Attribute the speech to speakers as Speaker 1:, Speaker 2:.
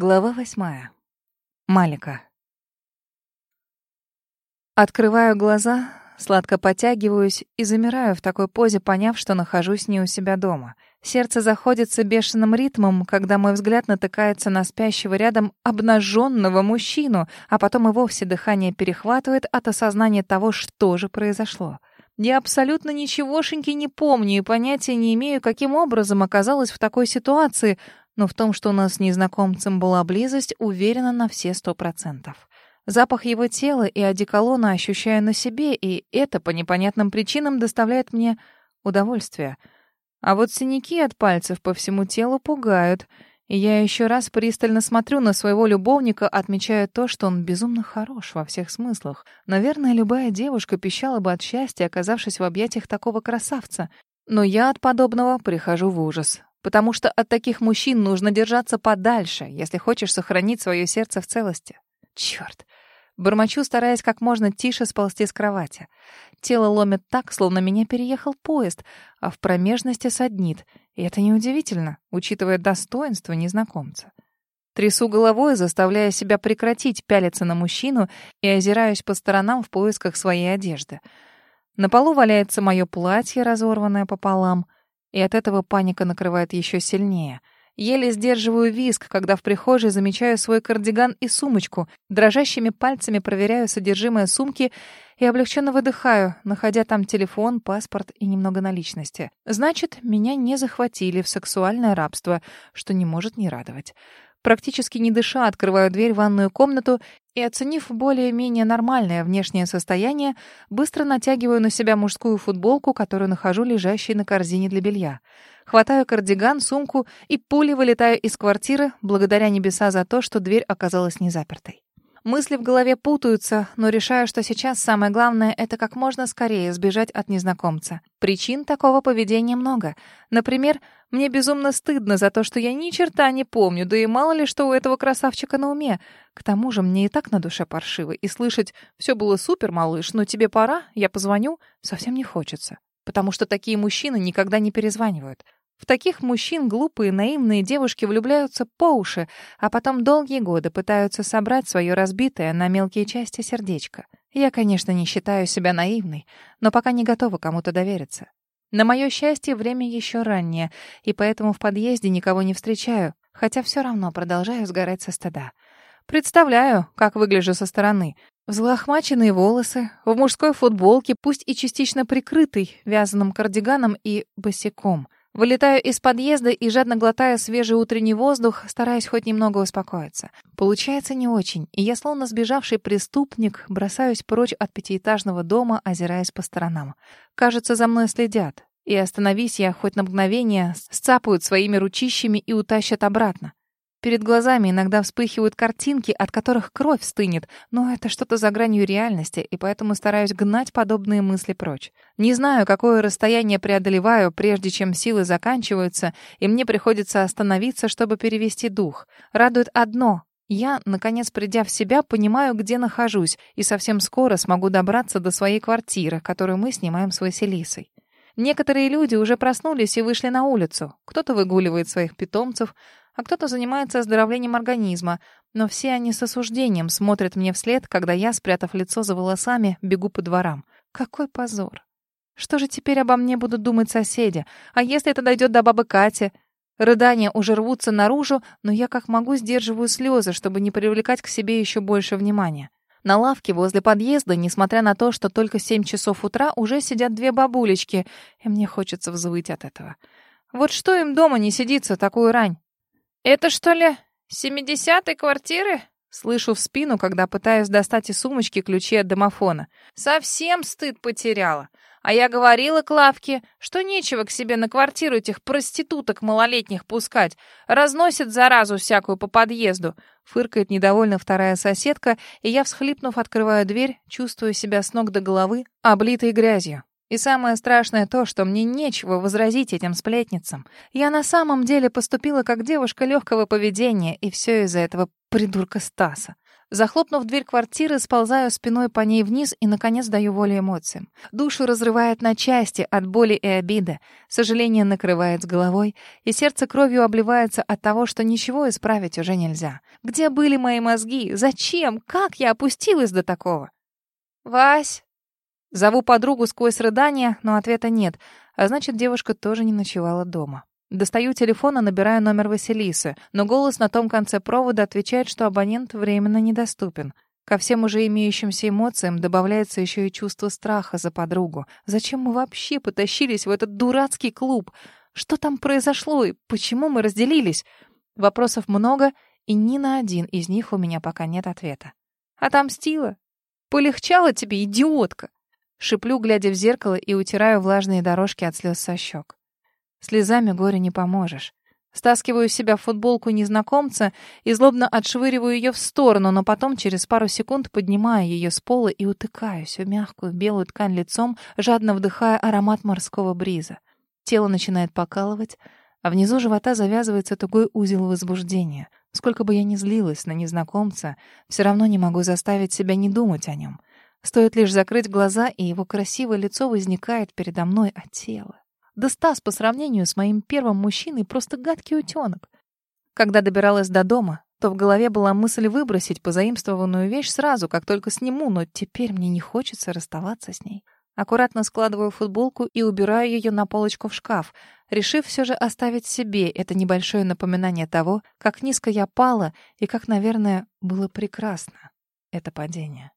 Speaker 1: Глава восьмая. Малика. Открываю глаза, сладко потягиваюсь и замираю в такой позе, поняв, что нахожусь не у себя дома. Сердце заходится бешеным ритмом, когда мой взгляд натыкается на спящего рядом обнаженного мужчину, а потом и вовсе дыхание перехватывает от осознания того, что же произошло. Я абсолютно ничегошеньки не помню и понятия не имею, каким образом оказалась в такой ситуации, но в том, что у нас с незнакомцем была близость, уверена на все сто процентов. Запах его тела и одеколона ощущаю на себе, и это по непонятным причинам доставляет мне удовольствие. А вот синяки от пальцев по всему телу пугают, и я еще раз пристально смотрю на своего любовника, отмечая то, что он безумно хорош во всех смыслах. Наверное, любая девушка пищала бы от счастья, оказавшись в объятиях такого красавца. Но я от подобного прихожу в ужас потому что от таких мужчин нужно держаться подальше, если хочешь сохранить свое сердце в целости. Черт! Бормочу, стараясь как можно тише сползти с кровати. Тело ломит так, словно меня переехал поезд, а в промежности саднит. И это неудивительно, учитывая достоинство незнакомца. Трясу головой, заставляя себя прекратить пялиться на мужчину и озираюсь по сторонам в поисках своей одежды. На полу валяется мое платье, разорванное пополам — и от этого паника накрывает еще сильнее. Еле сдерживаю виск, когда в прихожей замечаю свой кардиган и сумочку, дрожащими пальцами проверяю содержимое сумки и облегченно выдыхаю, находя там телефон, паспорт и немного наличности. Значит, меня не захватили в сексуальное рабство, что не может не радовать. Практически не дыша, открываю дверь в ванную комнату и, оценив более-менее нормальное внешнее состояние, быстро натягиваю на себя мужскую футболку, которую нахожу лежащей на корзине для белья. Хватаю кардиган, сумку и пулей вылетаю из квартиры, благодаря небеса за то, что дверь оказалась не запертой. Мысли в голове путаются, но решаю, что сейчас самое главное — это как можно скорее сбежать от незнакомца. Причин такого поведения много. Например, мне безумно стыдно за то, что я ни черта не помню, да и мало ли что у этого красавчика на уме. К тому же мне и так на душе паршиво, и слышать «все было супер, малыш, но тебе пора, я позвоню» совсем не хочется. Потому что такие мужчины никогда не перезванивают. В таких мужчин глупые, наивные девушки влюбляются по уши, а потом долгие годы пытаются собрать свое разбитое на мелкие части сердечко. Я, конечно, не считаю себя наивной, но пока не готова кому-то довериться. На мое счастье, время еще раннее, и поэтому в подъезде никого не встречаю, хотя все равно продолжаю сгорать со стыда. Представляю, как выгляжу со стороны. Взлохмаченные волосы, в мужской футболке, пусть и частично прикрытой, вязаным кардиганом и босиком — Вылетаю из подъезда и жадно глотаю свежий утренний воздух, стараясь хоть немного успокоиться. Получается не очень, и я, словно сбежавший преступник, бросаюсь прочь от пятиэтажного дома, озираясь по сторонам. Кажется, за мной следят. И остановись я хоть на мгновение, сцапают своими ручищами и утащат обратно. Перед глазами иногда вспыхивают картинки, от которых кровь стынет, но это что-то за гранью реальности, и поэтому стараюсь гнать подобные мысли прочь. Не знаю, какое расстояние преодолеваю, прежде чем силы заканчиваются, и мне приходится остановиться, чтобы перевести дух. Радует одно — я, наконец придя в себя, понимаю, где нахожусь, и совсем скоро смогу добраться до своей квартиры, которую мы снимаем с Василисой. Некоторые люди уже проснулись и вышли на улицу. Кто-то выгуливает своих питомцев, а кто-то занимается оздоровлением организма, но все они с осуждением смотрят мне вслед, когда я, спрятав лицо за волосами, бегу по дворам. Какой позор! Что же теперь обо мне будут думать соседи? А если это дойдет до бабы Кати? Рыдания уже рвутся наружу, но я как могу сдерживаю слезы, чтобы не привлекать к себе еще больше внимания. На лавке возле подъезда, несмотря на то, что только семь часов утра, уже сидят две бабулечки, и мне хочется взвыть от этого. Вот что им дома не сидится такую рань? «Это что ли семидесятой квартиры?» Слышу в спину, когда пытаюсь достать из сумочки ключи от домофона. Совсем стыд потеряла. А я говорила Клавке, что нечего к себе на квартиру этих проституток малолетних пускать. Разносит заразу всякую по подъезду. Фыркает недовольно вторая соседка, и я, всхлипнув, открываю дверь, чувствую себя с ног до головы, облитой грязью. И самое страшное то, что мне нечего возразить этим сплетницам. Я на самом деле поступила как девушка легкого поведения, и все из-за этого придурка Стаса. Захлопнув дверь квартиры, сползаю спиной по ней вниз и, наконец, даю волю эмоциям. Душу разрывает на части от боли и обиды. Сожаление накрывает с головой, и сердце кровью обливается от того, что ничего исправить уже нельзя. Где были мои мозги? Зачем? Как я опустилась до такого? «Вась!» Зову подругу сквозь рыдания, но ответа нет, а значит, девушка тоже не ночевала дома. Достаю телефон и набираю номер Василисы, но голос на том конце провода отвечает, что абонент временно недоступен. Ко всем уже имеющимся эмоциям добавляется еще и чувство страха за подругу. Зачем мы вообще потащились в этот дурацкий клуб? Что там произошло и почему мы разделились? Вопросов много, и ни на один из них у меня пока нет ответа. Отомстила? Полегчало тебе, идиотка? Шиплю, глядя в зеркало, и утираю влажные дорожки от слез со щек. Слезами горе не поможешь. Стаскиваю с себя футболку незнакомца и злобно отшвыриваю ее в сторону, но потом через пару секунд поднимаю ее с пола и утыкаюсь в мягкую белую ткань лицом, жадно вдыхая аромат морского бриза. Тело начинает покалывать, а внизу живота завязывается такой узел возбуждения. Сколько бы я ни злилась на незнакомца, все равно не могу заставить себя не думать о нем. Стоит лишь закрыть глаза, и его красивое лицо возникает передо мной, а тело... Да Стас по сравнению с моим первым мужчиной просто гадкий утенок. Когда добиралась до дома, то в голове была мысль выбросить позаимствованную вещь сразу, как только сниму, но теперь мне не хочется расставаться с ней. Аккуратно складываю футболку и убираю ее на полочку в шкаф, решив все же оставить себе это небольшое напоминание того, как низко я пала и как, наверное, было прекрасно это падение.